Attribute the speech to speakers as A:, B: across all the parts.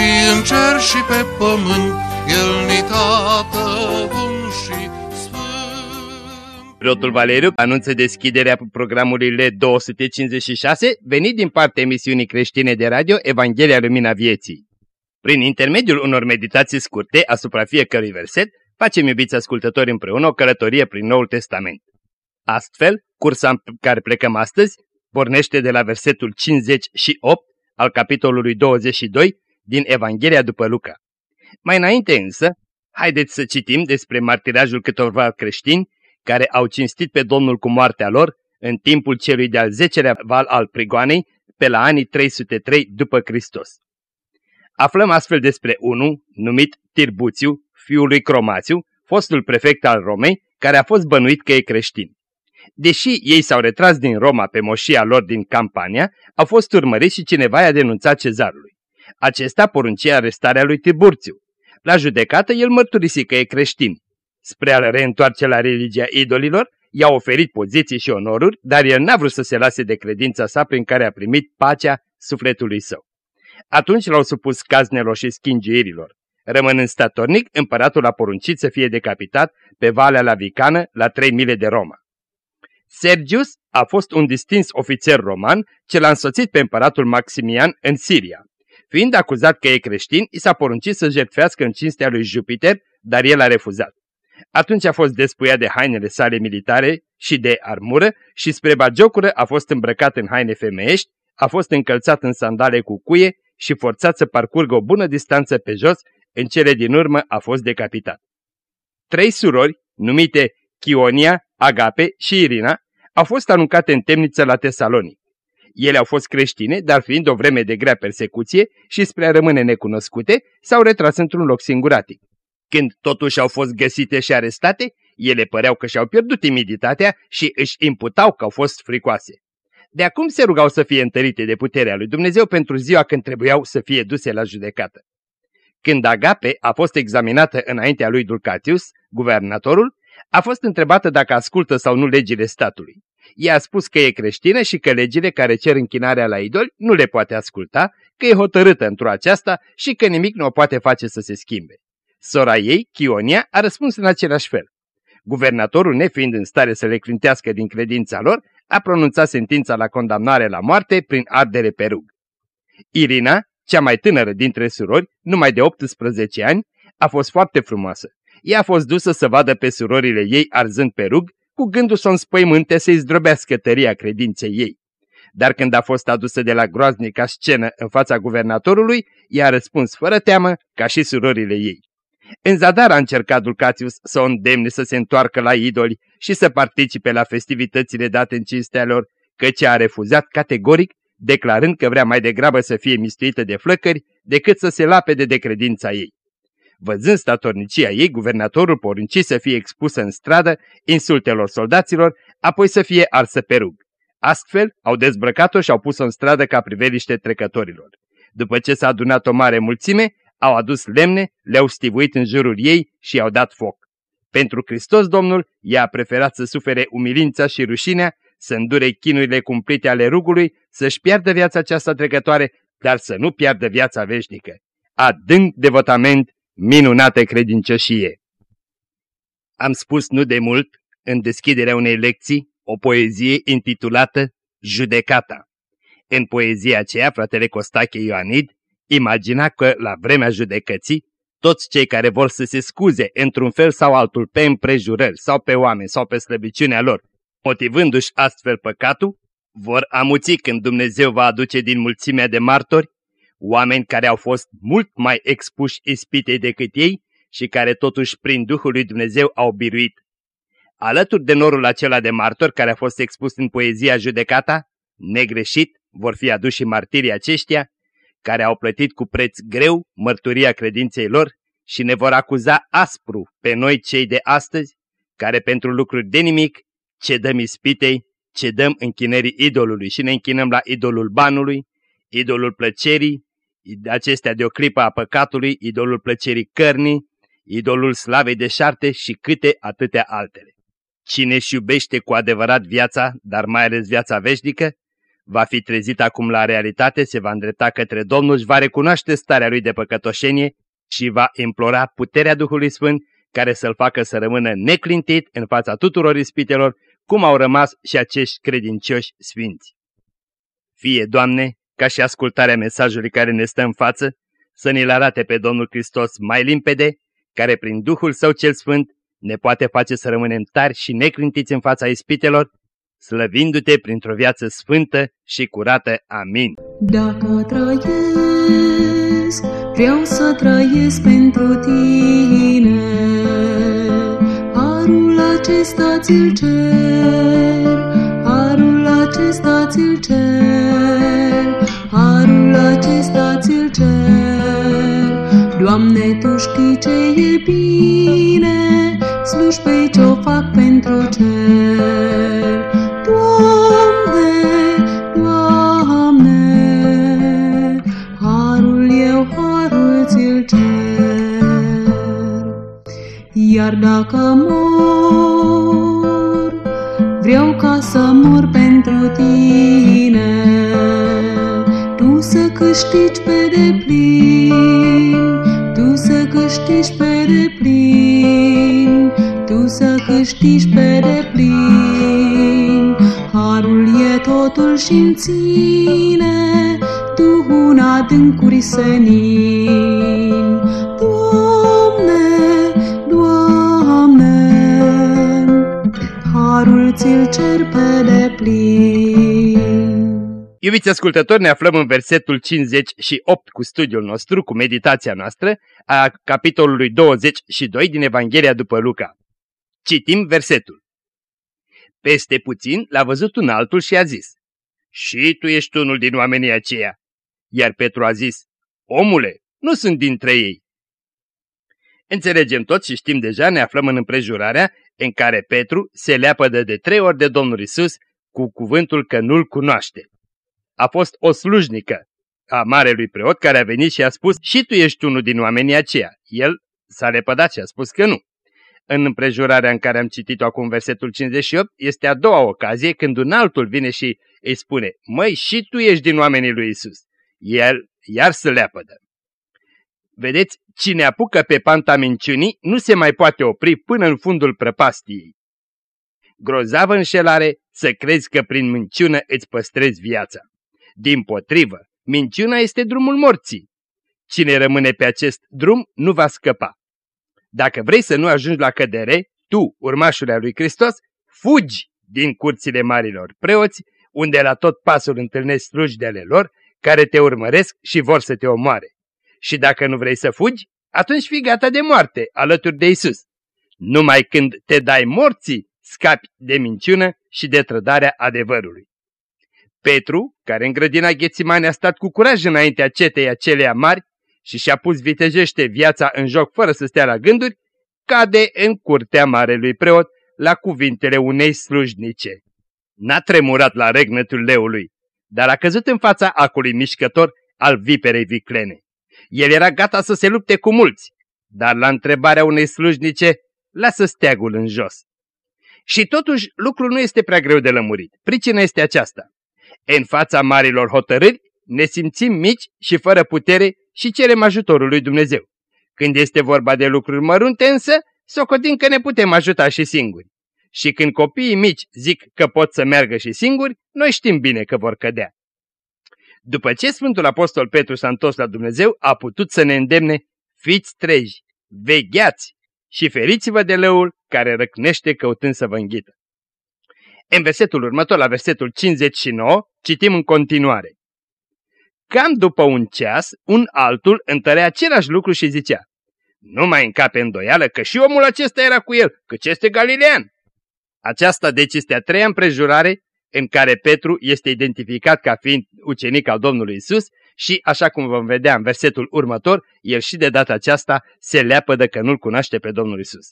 A: și în cer și pe pământ, El ni tată bun și sfânt.
B: Preotul Valeriu anunță deschiderea programului LED 256, venit din partea emisiunii creștine de radio Evanghelia Lumina Vieții. Prin intermediul unor meditații scurte asupra fiecărui verset, facem, iubiți ascultători, împreună o călătorie prin Noul Testament. Astfel, cursa în care plecăm astăzi pornește de la versetul 58 al capitolului 22 din Evanghelia după Luca. Mai înainte însă, haideți să citim despre martirajul câtorva creștini care au cinstit pe Domnul cu moartea lor în timpul celui de-al zecelea val al prigoanei pe la anii 303 după Hristos. Aflăm astfel despre unul numit Tirbuțiu, fiul lui Cromațiu, fostul prefect al Romei, care a fost bănuit că e creștin. Deși ei s-au retras din Roma pe moșia lor din Campania, au fost urmăriți și cineva i-a denunțat cezarului. Acesta porunci arestarea lui Tiburțiu. La judecată el mărturisi că e creștin. Spre a reîntoarce la religia idolilor, i-a oferit poziții și onoruri, dar el n-a vrut să se lase de credința sa prin care a primit pacea sufletului său. Atunci l-au supus caznelor și schingiirilor. Rămânând statornic, împăratul a poruncit să fie decapitat pe Valea Lavicană, la trei mile de Roma. Sergius a fost un distins ofițer roman ce l-a însoțit pe împăratul Maximian în Siria. Fiind acuzat că e creștin, i s-a poruncit să jertfească în cinstea lui Jupiter, dar el a refuzat. Atunci a fost despuiat de hainele sale militare și de armură și spre bagiocură a fost îmbrăcat în haine femeiești, a fost încălțat în sandale cu cuie și forțat să parcurgă o bună distanță pe jos, în cele din urmă a fost decapitat. Trei surori, numite Chionia, Agape și Irina, au fost aruncate în temniță la Tesalonic. Ele au fost creștine, dar fiind o vreme de grea persecuție și spre a rămâne necunoscute, s-au retras într-un loc singuratic. Când totuși au fost găsite și arestate, ele păreau că și-au pierdut timiditatea și își imputau că au fost fricoase. De acum se rugau să fie întărite de puterea lui Dumnezeu pentru ziua când trebuiau să fie duse la judecată. Când Agape a fost examinată înaintea lui Dulcatius, guvernatorul, a fost întrebată dacă ascultă sau nu legile statului. Ea a spus că e creștină și că legile care cer închinarea la idoli nu le poate asculta, că e hotărâtă într-o aceasta și că nimic nu o poate face să se schimbe. Sora ei, Chionia, a răspuns în același fel. Guvernatorul, nefiind în stare să le clintească din credința lor, a pronunțat sentința la condamnare la moarte prin ardere pe rug. Irina, cea mai tânără dintre surori, numai de 18 ani, a fost foarte frumoasă. Ea a fost dusă să vadă pe surorile ei arzând pe rug, cu gândul să o înspăimânte să-i zdrobească tăria credinței ei. Dar când a fost adusă de la groaznica scenă în fața guvernatorului, ea a răspuns fără teamă, ca și surorile ei. În zadar a încercat Dulcatius să o îndemne să se întoarcă la idoli și să participe la festivitățile date în cinstea lor, căci a refuzat categoric, declarând că vrea mai degrabă să fie mistuită de flăcări decât să se lapede de credința ei. Văzând statornicia ei, guvernatorul porunci să fie expusă în stradă insultelor soldaților, apoi să fie arsă pe rug. Astfel, au dezbrăcat-o și au pus-o în stradă ca priveliște trecătorilor. După ce s-a adunat o mare mulțime, au adus lemne, le-au stivuit în jurul ei și i-au dat foc. Pentru Hristos Domnul, ea a preferat să sufere umilința și rușinea, să îndure chinurile cumplite ale rugului, să-și piardă viața aceasta trecătoare, dar să nu piardă viața veșnică. Adânc devotament, minunată credincioșie! Am spus nu de mult, în deschiderea unei lecții, o poezie intitulată Judecata. În poezia aceea, fratele Costache Ioanid imagina că, la vremea judecății, toți cei care vor să se scuze într-un fel sau altul pe împrejurări sau pe oameni sau pe slăbiciunea lor, motivându-și astfel păcatul, vor amuți când Dumnezeu va aduce din mulțimea de martori oameni care au fost mult mai expuși ispitei decât ei și care totuși prin Duhul lui Dumnezeu au biruit. Alături de norul acela de martori care a fost expus în poezia judecata, negreșit, vor fi aduși martirii aceștia, care au plătit cu preț greu mărturia credinței lor și ne vor acuza aspru pe noi cei de astăzi, care pentru lucruri de nimic cedăm ispitei, cedăm închinării idolului și ne închinăm la idolul banului, idolul plăcerii, acestea de o clipă a păcatului, idolul plăcerii cărnii, idolul slavei de șarte și câte atâtea altele. Cine își iubește cu adevărat viața, dar mai ales viața veșnică, va fi trezit acum la realitate, se va îndrepta către Domnul, și va recunoaște starea lui de păcătoșenie și va implora puterea Duhului Sfânt care să-l facă să rămână neclintit în fața tuturor ispitelor, cum au rămas și acești credincioși sfinți. Fie, Doamne, ca și ascultarea mesajului care ne stă în față, să ne-l arate pe Domnul Hristos mai limpede, care prin Duhul Său cel Sfânt ne poate face să rămânem tari și neclintiți în fața ispitelor, slăvindu-te printr-o viață sfântă și curată. Amin.
C: Dacă trăiesc, vreau să trăiesc pentru tine. Harul acesta ți-l cer, harul acesta ți-l cer, harul acesta ți-l cer. Doamne, Tu știi ce e bine, slujbei ce-o fac pentru cer. Doamne, Doamne, harul eu, harul ți-l cer. Iar dacă mor, vreau ca să mor pentru tine, tu să câștigi pe deplin, tu să câștigi pe deplin, tu să câștigi pe deplin. Harul e totul și în ține, tu un adâncuri senin. Doamne, Doamne, harul ți-l cer pe deplin.
B: Iubiți ascultători, ne aflăm în versetul 58 cu studiul nostru, cu meditația noastră, a capitolului 22 din Evanghelia după Luca. Citim versetul. Peste puțin l-a văzut un altul și a zis, Și tu ești unul din oamenii aceia. Iar Petru a zis, Omule, nu sunt dintre ei. Înțelegem tot și știm deja, ne aflăm în împrejurarea în care Petru se leapădă de trei ori de Domnul Isus cu cuvântul că nu-l cunoaște. A fost o slujnică a marelui preot care a venit și a spus și tu ești unul din oamenii aceia. El s-a lepădat și a spus că nu. În împrejurarea în care am citit-o acum versetul 58 este a doua ocazie când un altul vine și îi spune Măi, și tu ești din oamenii lui Isus. El iar se leapădă. Vedeți, cine apucă pe panta minciunii nu se mai poate opri până în fundul prăpastiei. Grozavă înșelare să crezi că prin minciună îți păstrezi viața. Din potrivă, minciuna este drumul morții. Cine rămâne pe acest drum nu va scăpa. Dacă vrei să nu ajungi la cădere, tu, urmașul lui Hristos, fugi din curțile marilor preoți, unde la tot pasul întâlnești slujdele lor, care te urmăresc și vor să te omoare. Și dacă nu vrei să fugi, atunci fii gata de moarte, alături de Isus. Numai când te dai morții, scapi de minciună și de trădarea adevărului. Petru, care în grădina Ghețimane a stat cu curaj înaintea cetei aceleia mari și și-a pus vitejește viața în joc fără să stea la gânduri, cade în curtea marelui preot la cuvintele unei slujnice. N-a tremurat la regnătul leului, dar a căzut în fața acului mișcător al viperei viclene. El era gata să se lupte cu mulți, dar la întrebarea unei slujnice, lasă steagul în jos. Și totuși lucrul nu este prea greu de lămurit. Pricina este aceasta. În fața marilor hotărâri ne simțim mici și fără putere și cerem ajutorul lui Dumnezeu. Când este vorba de lucruri mărunte însă, socotim că ne putem ajuta și singuri. Și când copiii mici zic că pot să meargă și singuri, noi știm bine că vor cădea. După ce Sfântul Apostol Petru s-a întors la Dumnezeu, a putut să ne îndemne, fiți treji, vegheați și feriți-vă de lăul care răcnește căutând să vă înghită. În versetul următor, la versetul 59, citim în continuare. Cam după un ceas, un altul întărea același lucru și zicea, Nu mai încape îndoială că și omul acesta era cu el, căci este galilean. Aceasta deci este a treia împrejurare în care Petru este identificat ca fiind ucenic al Domnului Isus și, așa cum vom vedea în versetul următor, el și de data aceasta se leapă de că nu-L cunoaște pe Domnul Isus.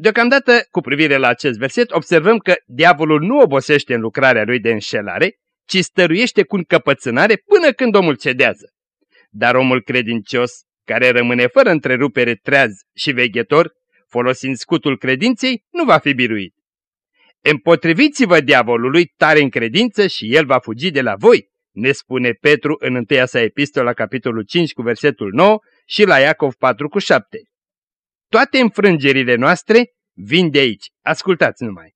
B: Deocamdată, cu privire la acest verset, observăm că diavolul nu obosește în lucrarea lui de înșelare, ci stăruiește cu încăpățânare până când omul cedează. Dar omul credincios, care rămâne fără întrerupere treaz și veghetor, folosind scutul credinței, nu va fi biruit. Împotriviți-vă diavolului tare în credință și el va fugi de la voi, ne spune Petru în întâia sa epistola, capitolul 5 cu versetul 9 și la Iacov 4 cu 7. Toate înfrângerile noastre vin de aici. Ascultați numai.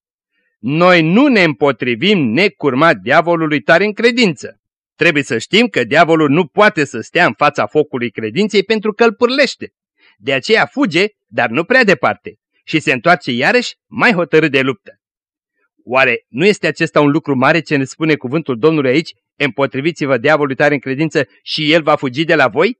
B: Noi nu ne împotrivim necurmat diavolului tare în credință. Trebuie să știm că diavolul nu poate să stea în fața focului credinței pentru că îl pârlește. De aceea fuge, dar nu prea departe, și se întoarce iarăși mai hotărât de luptă. Oare nu este acesta un lucru mare ce ne spune cuvântul Domnului aici? Împotriviți-vă diavolului tare în credință și el va fugi de la voi?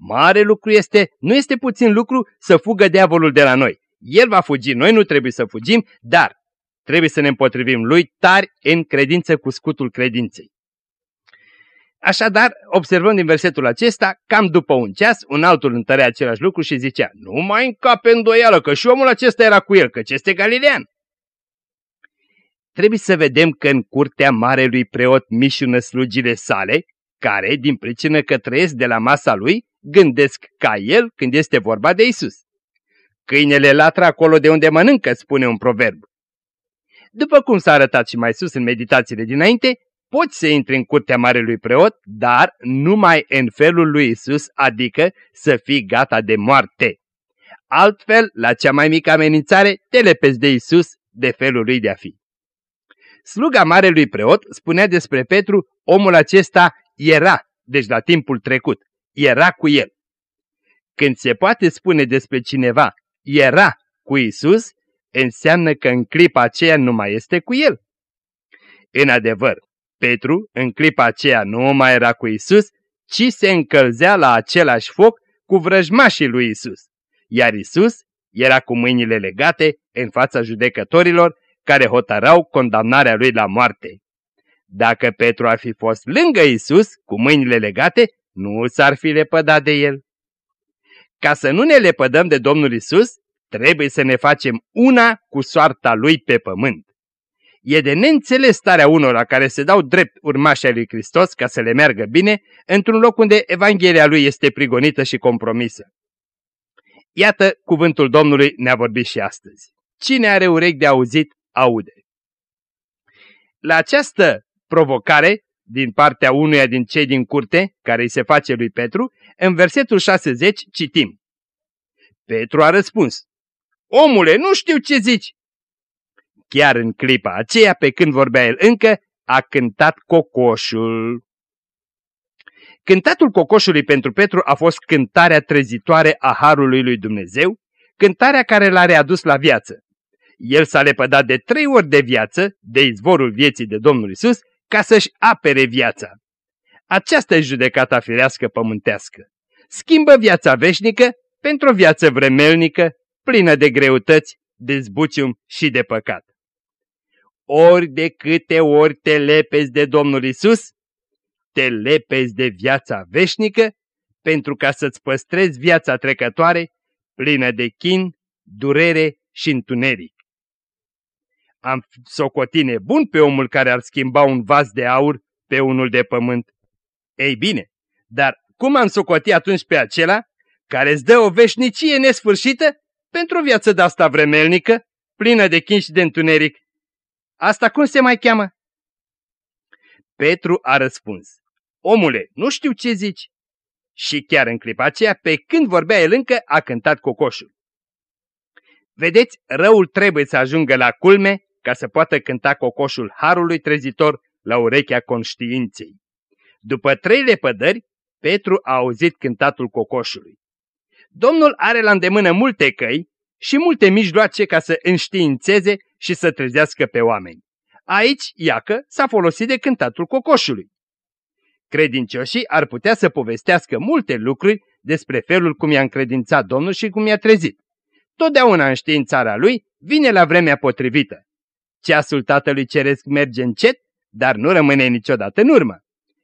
B: Mare lucru este, nu este puțin lucru să fugă diavolul de la noi. El va fugi, noi nu trebuie să fugim, dar trebuie să ne împotrivim lui tari în credință cu scutul credinței. Așadar, observăm din versetul acesta, cam după un ceas, un altul întărea același lucru și zicea, nu mai încape îndoială că și omul acesta era cu el, căci este galilean. Trebuie să vedem că în curtea marelui preot mișună slugile sale, care, din pricină că trăiesc de la masa lui, gândesc ca el când este vorba de Isus. Câinele latră acolo de unde mănâncă, spune un proverb. După cum s-a arătat și mai sus în meditațiile dinainte, poți să intri în curtea marelui preot, dar numai în felul lui Isus, adică să fii gata de moarte. Altfel, la cea mai mică amenințare, te lepezi de Isus, de felul lui de a fi. Sluga marelui preot spunea despre Petru, omul acesta era, deci la timpul trecut, era cu el. Când se poate spune despre cineva, era cu Isus, înseamnă că în clipa aceea nu mai este cu el. În adevăr, Petru, în clipa aceea, nu mai era cu Isus, ci se încălzea la același foc cu vrăjmașii lui Isus. Iar Isus era cu mâinile legate în fața judecătorilor care hotărau condamnarea lui la moarte. Dacă Petru ar fi fost lângă Isus, cu mâinile legate, nu s-ar fi lepădat de el. Ca să nu ne lepădăm de Domnul Isus, trebuie să ne facem una cu soarta lui pe pământ. E de neînțeles starea unora care se dau drept urmașii lui Hristos ca să le meargă bine, într-un loc unde Evanghelia lui este prigonită și compromisă. Iată, cuvântul Domnului ne-a vorbit și astăzi. Cine are urechi de auzit, aude. La această provocare, din partea unuia din cei din curte, care îi se face lui Petru, în versetul 60 citim. Petru a răspuns, Omule, nu știu ce zici. Chiar în clipa aceea, pe când vorbea el încă, a cântat cocoșul. Cântatul cocoșului pentru Petru a fost cântarea trezitoare a Harului lui Dumnezeu, cântarea care l-a readus la viață. El s-a lepădat de trei ori de viață, de izvorul vieții de Domnul Isus, ca să-și apere viața. Aceasta e judecata firească pământească. Schimbă viața veșnică pentru o viață vremelnică, plină de greutăți, de zbucium și de păcat. Ori de câte ori te lepezi de Domnul Isus, te lepezi de viața veșnică, pentru ca să-ți păstrezi viața trecătoare, plină de chin, durere și întuneric. Am socotine bun pe omul care ar schimba un vas de aur pe unul de pământ. Ei bine, dar cum am socotit atunci pe acela care îți dă o veșnicie nesfârșită pentru o viață de asta vremelnică, plină de chin și de întuneric? Asta cum se mai cheamă? Petru a răspuns, Omule, nu știu ce zici. Și chiar în clipa aceea, pe când vorbea el încă, a cântat cocoșul. Vedeți, răul trebuie să ajungă la culme ca să poată cânta cocoșul harului trezitor la urechea conștiinței. După trei lepădări, Petru a auzit cântatul cocoșului. Domnul are la îndemână multe căi și multe mijloace ca să înștiințeze și să trezească pe oameni. Aici, iacă, s-a folosit de cântatul cocoșului. Credincioșii ar putea să povestească multe lucruri despre felul cum i-a încredințat Domnul și cum i-a trezit. Totdeauna în științarea lui vine la vremea potrivită. Ceasul Tatălui Ceresc merge încet, dar nu rămâne niciodată în urmă.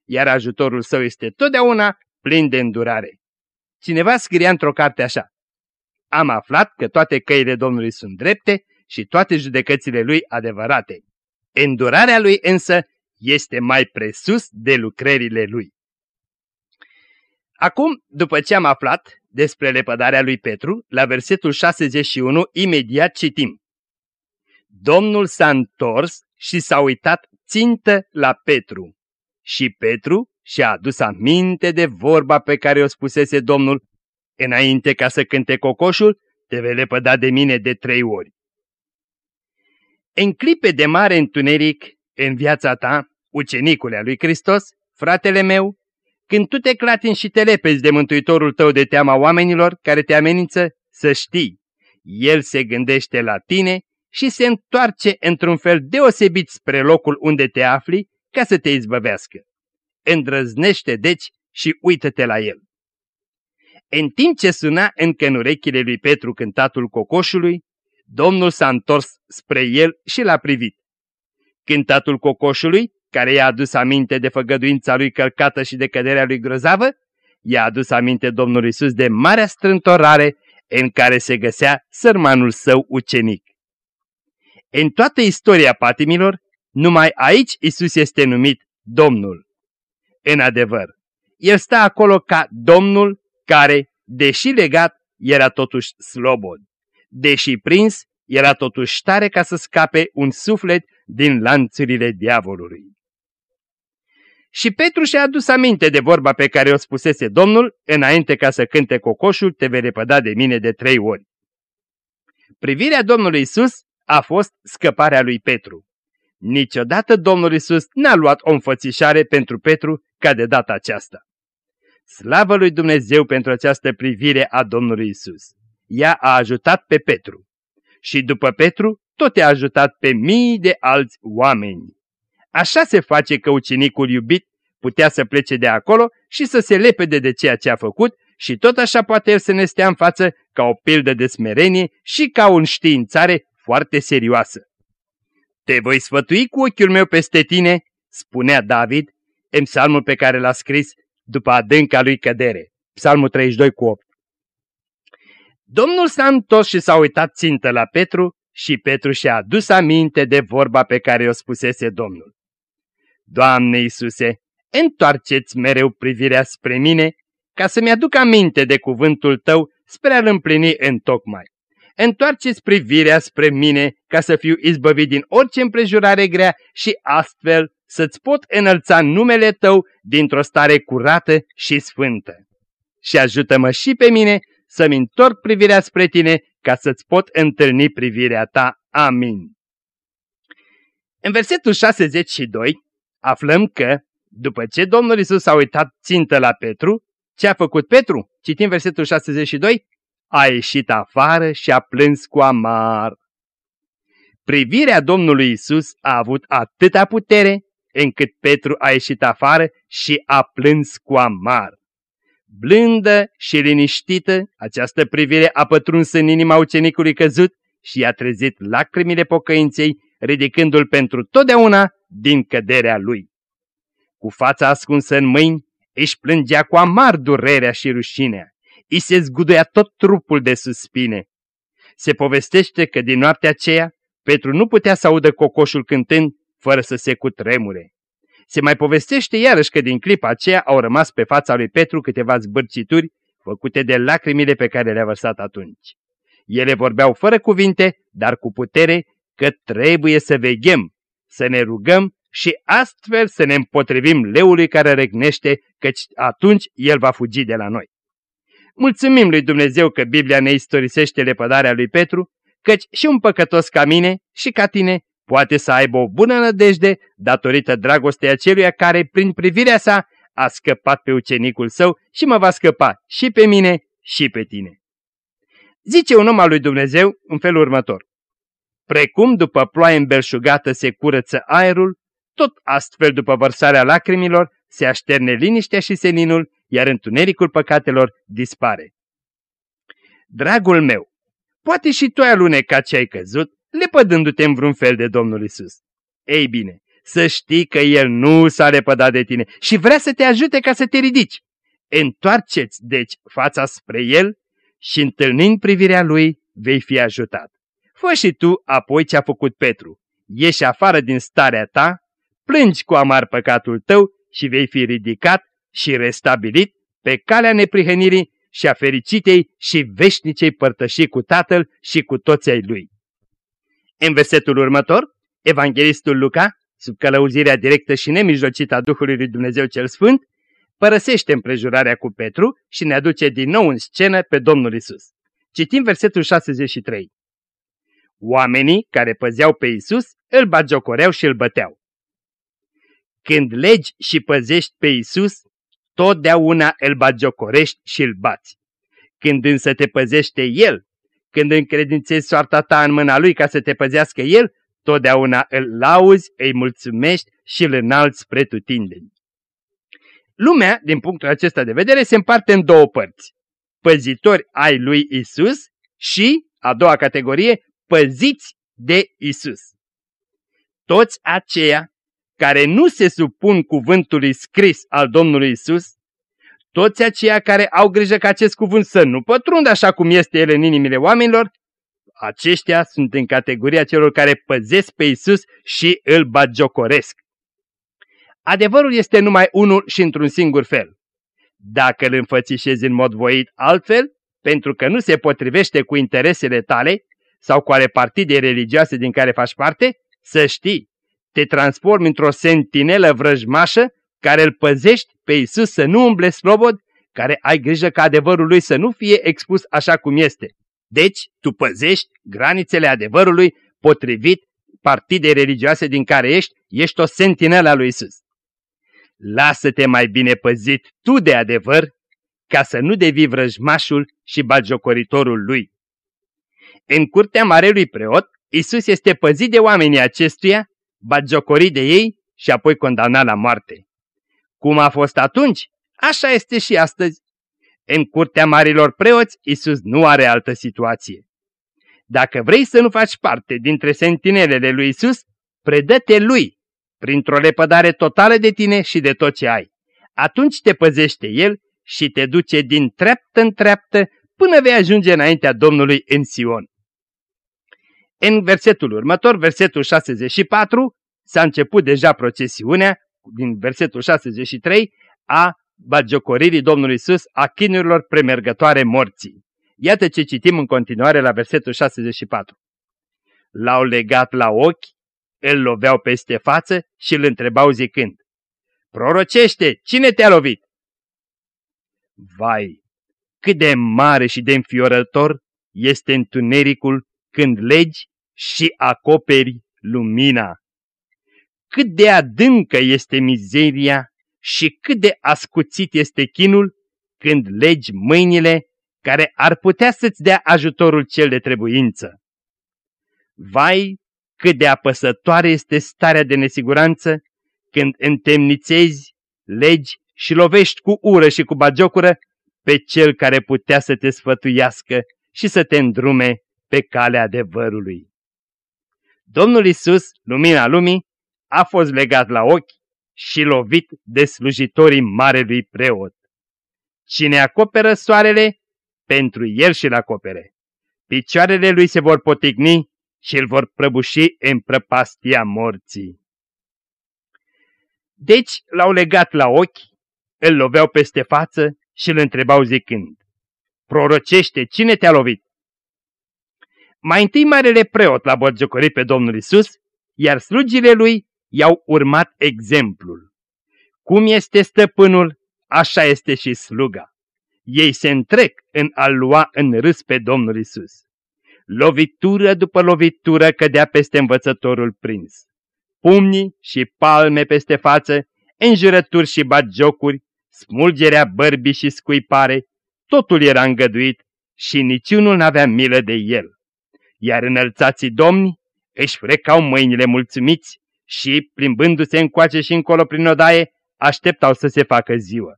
B: iar ajutorul său este totdeauna plin de îndurare. Cineva scria într-o carte așa, Am aflat că toate căile Domnului sunt drepte și toate judecățile lui adevărate. Îndurarea lui însă este mai presus de lucrările lui. Acum, după ce am aflat despre lepădarea lui Petru, la versetul 61, imediat citim. Domnul s-a întors și s-a uitat țintă la Petru. Și Petru și-a adus aminte de vorba pe care o spusese Domnul, înainte ca să cânte cocoșul, te vei lepăda de mine de trei ori. În clipe de mare întuneric în viața ta, ucenicule a lui Hristos, fratele meu, când tu te clatini și te lepezi de mântuitorul tău de teama oamenilor care te amenință, să știi, El se gândește la tine și se întoarce într-un fel deosebit spre locul unde te afli ca să te izbăvească. Îndrăznește deci și uită-te la El. În timp ce suna încă în urechile lui Petru cântatul cocoșului, Domnul s-a întors spre el și l-a privit. Cântatul cocoșului, care i-a adus aminte de făgăduința lui călcată și de căderea lui grozavă, i-a adus aminte Domnul Isus de marea strântorare în care se găsea sărmanul său ucenic. În toată istoria patimilor, numai aici Isus este numit Domnul. În adevăr, El stă acolo ca Domnul care, deși legat, era totuși slobod. Deși prins, era totuși tare ca să scape un suflet din lanțurile diavolului. Și Petru și-a adus aminte de vorba pe care o spusese Domnul, înainte ca să cânte cocoșul, te vei repăda de mine de trei ori. Privirea Domnului Isus a fost scăparea lui Petru. Niciodată Domnul Isus n-a luat o înfățișare pentru Petru ca de data aceasta. Slavă lui Dumnezeu pentru această privire a Domnului Isus. Ea a ajutat pe Petru. Și după Petru, tot a ajutat pe mii de alți oameni. Așa se face că ucenicul iubit putea să plece de acolo și să se lepede de ceea ce a făcut și tot așa poate el să ne stea în față ca o pildă de smerenie și ca o înștiințare foarte serioasă. Te voi sfătui cu ochiul meu peste tine, spunea David, în psalmul pe care l-a scris după adânca lui cădere. Psalmul 32 cu 8. Domnul s-a întors și s-a uitat țintă la Petru și Petru și-a adus aminte de vorba pe care o spusese Domnul. Doamne Iisuse, întoarceți mereu privirea spre mine ca să-mi aduc aminte de cuvântul Tău spre a-L împlini în tocmai. Întoarceți privirea spre mine ca să fiu izbăvit din orice împrejurare grea și astfel să-ți pot înălța numele Tău dintr-o stare curată și sfântă. Și ajută-mă și pe mine să-mi întorc privirea spre Tine ca să-ți pot întâlni privirea Ta. Amin. În versetul 62 aflăm că, după ce Domnul Isus a uitat țintă la Petru, ce a făcut Petru? Citim versetul 62. A ieșit afară și a plâns cu amar. Privirea Domnului Isus a avut atâta putere încât Petru a ieșit afară și a plâns cu amar. Blândă și liniștită, această privire a pătruns în inima ucenicului căzut și i-a trezit lacrimile pocăinței, ridicându-l pentru totdeauna din căderea lui. Cu fața ascunsă în mâini, își plângea cu amar durerea și rușinea. I se zguduia tot trupul de suspine. Se povestește că din noaptea aceea, Petru nu putea să audă cocoșul cântând fără să se cutremure. Se mai povestește iarăși că din clipa aceea au rămas pe fața lui Petru câteva zbârcituri făcute de lacrimile pe care le-a vărsat atunci. Ele vorbeau fără cuvinte, dar cu putere, că trebuie să veghem, să ne rugăm și astfel să ne împotrivim leului care regnește, căci atunci el va fugi de la noi. Mulțumim lui Dumnezeu că Biblia ne istorisește lepădarea lui Petru, căci și un păcătos ca mine și ca tine poate să aibă o bună nădejde datorită dragostei aceluia care, prin privirea sa, a scăpat pe ucenicul său și mă va scăpa și pe mine și pe tine. Zice un om al lui Dumnezeu în felul următor. Precum după ploaie îmbelșugată se curăță aerul, tot astfel după vărsarea lacrimilor se așterne liniștea și seninul, iar întunericul păcatelor dispare. Dragul meu, poate și tu ai alunecat ce ai căzut lepădându-te în vreun fel de Domnul Isus. Ei bine, să știi că El nu s-a lepădat de tine și vrea să te ajute ca să te ridici. Întoarceți, deci, fața spre El și întâlnind privirea Lui, vei fi ajutat. Fă și tu apoi ce a făcut Petru. Ieși afară din starea ta, plângi cu amar păcatul tău și vei fi ridicat și restabilit pe calea neprihănirii și a fericitei și veșnicei părtășii cu Tatăl și cu toți ai Lui. În versetul următor, Evanghelistul Luca, sub călăuzirea directă și nemijlocită a Duhului lui Dumnezeu cel Sfânt, părăsește împrejurarea cu Petru și ne aduce din nou în scenă pe Domnul Isus. Citim versetul 63. Oamenii care păzeau pe Isus îl bagiocoreau și îl băteau. Când legi și păzești pe Isus, totdeauna îl bagiocorești și îl bați. Când însă te păzește El, când încredințezi soarta ta în mâna Lui ca să te păzească El, totdeauna îl lauzi, îi mulțumești și îl înalți spre tutindeni. Lumea, din punctul acesta de vedere, se împarte în două părți. Păzitori ai lui Isus și, a doua categorie, păziți de Isus. Toți aceia care nu se supun cuvântului scris al Domnului Isus, toți aceia care au grijă ca acest cuvânt să nu pătrundă așa cum este el în inimile oamenilor, aceștia sunt în categoria celor care păzesc pe Isus și îl bagiocoresc. Adevărul este numai unul și într-un singur fel. Dacă îl înfățișezi în mod voit altfel, pentru că nu se potrivește cu interesele tale sau cu ale partidei religioase din care faci parte, să știi, te transformi într-o sentinelă vrăjmașă care îl păzești pe Isus să nu umble slobod, care ai grijă ca adevărul lui să nu fie expus așa cum este. Deci, tu păzești granițele adevărului potrivit partidei religioase din care ești, ești o sentinelă a lui Isus. Lasă-te mai bine păzit tu de adevăr, ca să nu devii vrăjmașul și bagiocoritorul lui. În curtea marelui preot, Isus este păzit de oamenii acestuia, bagiocorit de ei și apoi condamnat la moarte. Cum a fost atunci, așa este și astăzi. În curtea marilor preoți, Isus nu are altă situație. Dacă vrei să nu faci parte dintre sentinelele lui Isus, predă-te lui, printr-o lepădare totală de tine și de tot ce ai. Atunci te păzește El și te duce din treaptă în treaptă până vei ajunge înaintea Domnului în Sion. În versetul următor, versetul 64, s-a început deja procesiunea, din versetul 63, a bagiocoririi Domnului Isus a chinurilor premergătoare morții. Iată ce citim în continuare la versetul 64. L-au legat la ochi, îl loveau peste față și îl întrebau zicând, Prorocește, cine te-a lovit? Vai, cât de mare și de înfiorător este întunericul când legi și acoperi lumina. Cât de adâncă este mizeria și cât de ascuțit este chinul când legi mâinile care ar putea să-ți dea ajutorul cel de trebuință. Vai, cât de apăsătoare este starea de nesiguranță când întemnițezi, legi și lovești cu ură și cu bagiocură pe cel care putea să te sfătuiască și să te îndrume pe calea adevărului. Domnul Isus, lumina lumii, a fost legat la ochi și lovit de slujitorii marelui preot. Cine acoperă soarele, pentru el și-l acopere. Picioarele lui se vor potigni și îl vor prăbuși în prăpastia morții. Deci l-au legat la ochi, îl loveau peste față și îl întrebau zicând, Prorocește, cine te-a lovit? Mai întâi marele preot l-a bătjocorit pe Domnul Isus, iar slugile lui i-au urmat exemplul. Cum este stăpânul, așa este și sluga. Ei se întrec în a lua în râs pe Domnul Isus. Lovitură după lovitură cădea peste învățătorul prins. Pumnii și palme peste față, înjurături și batjocuri, smulgerea bărbii și scuipare, totul era îngăduit și niciunul n-avea milă de el. Iar înălțații domni își frecau mâinile mulțumiți și, plimbându-se încoace și încolo prin odaie, așteptau să se facă ziua.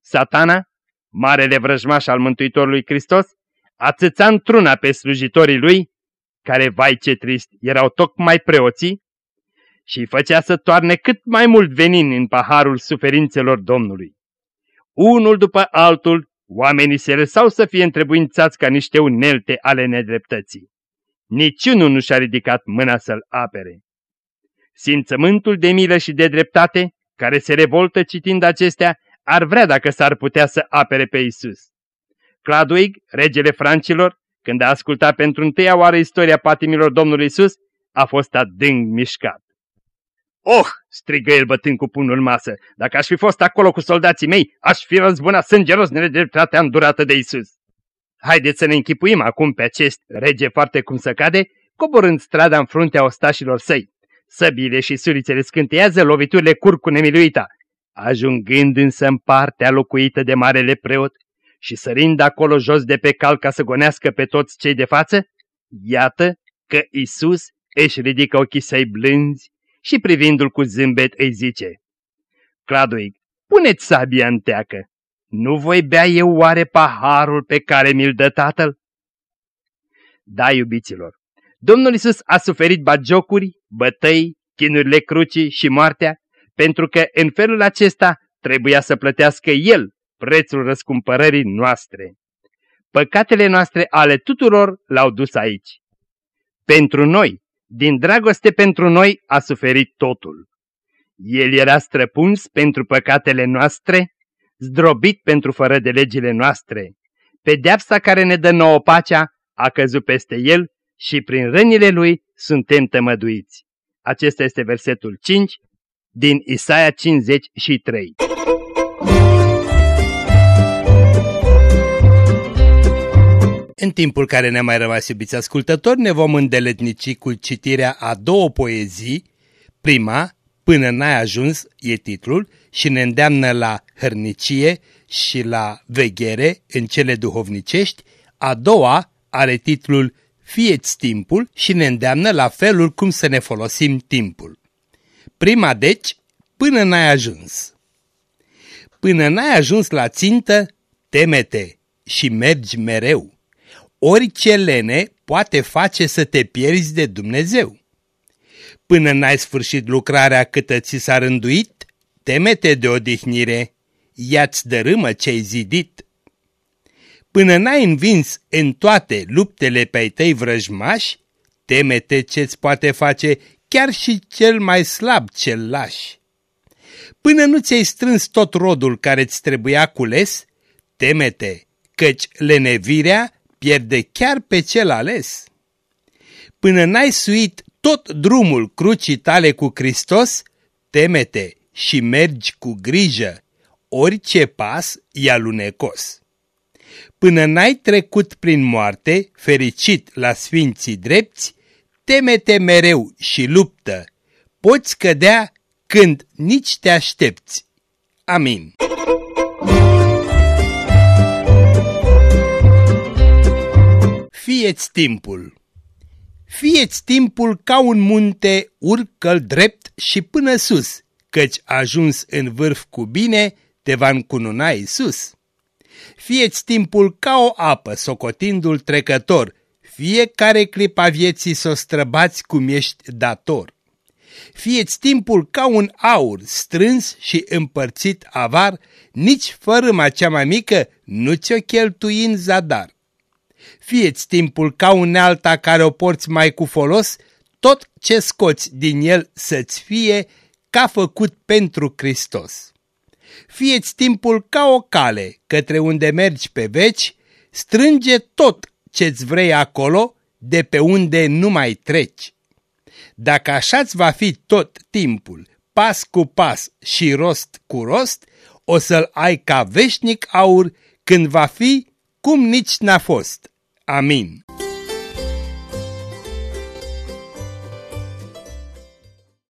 B: Satana, marele vrăjmaș al Mântuitorului Hristos, atâța întruna pe slujitorii lui, care, vai ce trist, erau tocmai preoții, și îi făcea să toarne cât mai mult venin în paharul suferințelor Domnului. Unul după altul, oamenii se lăsau să fie întrebuințați ca niște unelte ale nedreptății. Niciunul nu și-a ridicat mâna să-l apere. Simțământul de milă și de dreptate, care se revoltă citind acestea, ar vrea dacă s-ar putea să apere pe Isus. Cladwig, regele francilor, când a ascultat pentru întâia oară istoria patimilor Domnului Isus, a fost adânc mișcat. Oh!" strigă el bătând cu punul masă, dacă aș fi fost acolo cu soldații mei, aș fi răzbunat sângeros nedreptatea îndurată de Isus. Haideți să ne închipuim acum pe acest rege foarte cum să cade, coborând strada în fruntea ostașilor săi. Săbile și surițele scânteiază, loviturile curg cu nemiluita. Ajungând însă în partea locuită de marele preot și sărind acolo jos de pe cal ca să gonească pe toți cei de față, iată că Isus își ridică ochii săi blânzi și privindu-l cu zâmbet îi zice, Claduig, puneți sabia în teacă, nu voi bea eu oare paharul pe care mi-l dă tatăl? Da, iubiților, Domnul Isus a suferit bagiocuri, bătăi, chinurile crucii și moartea, pentru că în felul acesta trebuia să plătească El prețul răscumpărării noastre. Păcatele noastre ale tuturor l-au dus aici. Pentru noi, din dragoste pentru noi, a suferit totul. El era străpuns pentru păcatele noastre, zdrobit pentru fără de legile noastre. Pedeapsa care ne dă nouă pacea a căzut peste el și prin rănile lui suntem tămăduiți. Acesta este versetul 5 din Isaia 53. În timpul care ne-a mai rămas, iubiți ascultători, ne vom îndeletnici cu citirea a două poezii. Prima, Până n-ai ajuns, e titlul, și ne îndeamnă la hărnicie și la veghere în cele duhovnicești. A doua are titlul Fieți timpul și ne îndeamnă la felul cum să ne folosim timpul. Prima deci, până n-ai ajuns. Până n-ai ajuns la țintă, temete și mergi mereu. Orice lene poate face să te pierzi de Dumnezeu. Până n-ai sfârșit lucrarea câtă ți s-a rânduit, temete de odihnire, ia-ți dărâmă ce-ai zidit. Până n-ai învins în toate luptele pe-ai tăi vrăjmași, temete ce-ți poate face chiar și cel mai slab cel lași. Până nu ți-ai strâns tot rodul care-ți trebuia cules, temete, căci lenevirea pierde chiar pe cel ales. Până n-ai suit tot drumul crucii tale cu Hristos, temete și mergi cu grijă, orice pas e alunecos. Până n-ai trecut prin moarte, fericit la sfinții drepți, temete mereu și luptă, poți cădea când nici te aștepți. Amin. Fieți timpul! Fieți timpul ca un munte, urcă drept și până sus, căci ajuns în vârf cu bine, te va încununa Iisus. Fieți timpul ca o apă, socotindu-l trecător, fiecare clipa vieții să o străbați cum ești dator. Fieți timpul ca un aur strâns și împărțit avar, nici fărâma cea mai mică nu ți-o cheltui în zadar. Fieți timpul ca unealta care o porți mai cu folos, tot ce scoți din el să-ți fie ca făcut pentru Hristos. Fieți timpul ca o cale către unde mergi pe veci, strânge tot ce-ți vrei acolo, de pe unde nu mai treci. Dacă așa-ți va fi tot timpul, pas cu pas și rost cu rost, o să-l ai ca veșnic aur când va fi cum nici n-a fost. Amin.